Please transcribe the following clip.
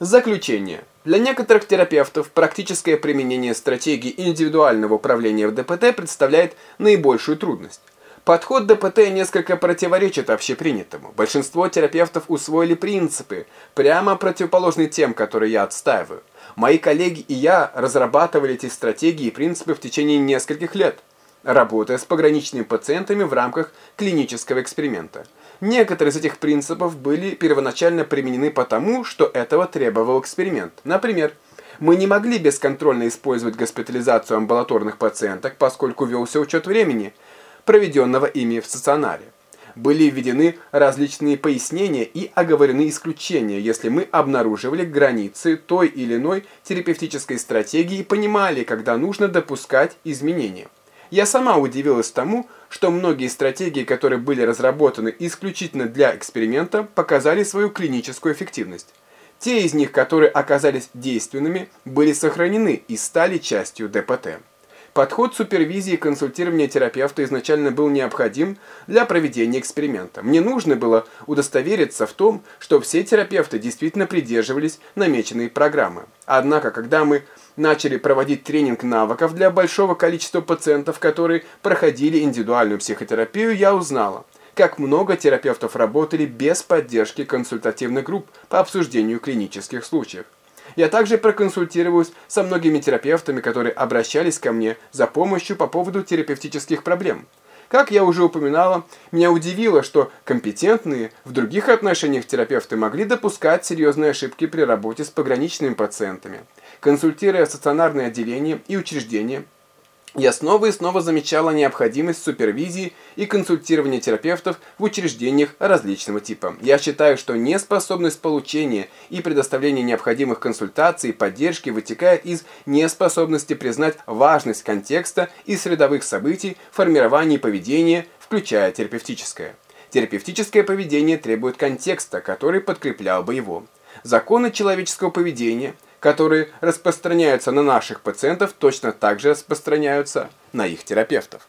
Заключение. Для некоторых терапевтов практическое применение стратегии индивидуального управления в ДПТ представляет наибольшую трудность. Подход ДПТ несколько противоречит общепринятому. Большинство терапевтов усвоили принципы, прямо противоположные тем, которые я отстаиваю. Мои коллеги и я разрабатывали эти стратегии и принципы в течение нескольких лет, работая с пограничными пациентами в рамках клинического эксперимента. Некоторые из этих принципов были первоначально применены потому, что этого требовал эксперимент. Например, мы не могли бесконтрольно использовать госпитализацию амбулаторных пациенток, поскольку велся учет времени, проведенного ими в стационаре. Были введены различные пояснения и оговорены исключения, если мы обнаруживали границы той или иной терапевтической стратегии и понимали, когда нужно допускать изменения. Я сама удивилась тому, что многие стратегии, которые были разработаны исключительно для эксперимента, показали свою клиническую эффективность. Те из них, которые оказались действенными, были сохранены и стали частью ДПТ. Подход супервизии и консультирования терапевта изначально был необходим для проведения эксперимента. Мне нужно было удостовериться в том, что все терапевты действительно придерживались намеченной программы. Однако, когда мы начали проводить тренинг навыков для большого количества пациентов, которые проходили индивидуальную психотерапию, я узнала, как много терапевтов работали без поддержки консультативных групп по обсуждению клинических случаев. Я также проконсультировалась со многими терапевтами, которые обращались ко мне за помощью по поводу терапевтических проблем. Как я уже упоминала, меня удивило, что компетентные в других отношениях терапевты могли допускать серьезные ошибки при работе с пограничными пациентами. Консультируя стационарные отделения и учреждения, я снова и снова замечала необходимость супервизии и консультирования терапевтов в учреждениях различного типа. Я считаю, что неспособность получения и предоставления необходимых консультаций и поддержки вытекает из неспособности признать важность контекста и средовых событий в формировании поведения, включая терапевтическое. Терапевтическое поведение требует контекста, который подкреплял бы его. Законы человеческого поведения – которые распространяются на наших пациентов, точно так же распространяются на их терапевтов.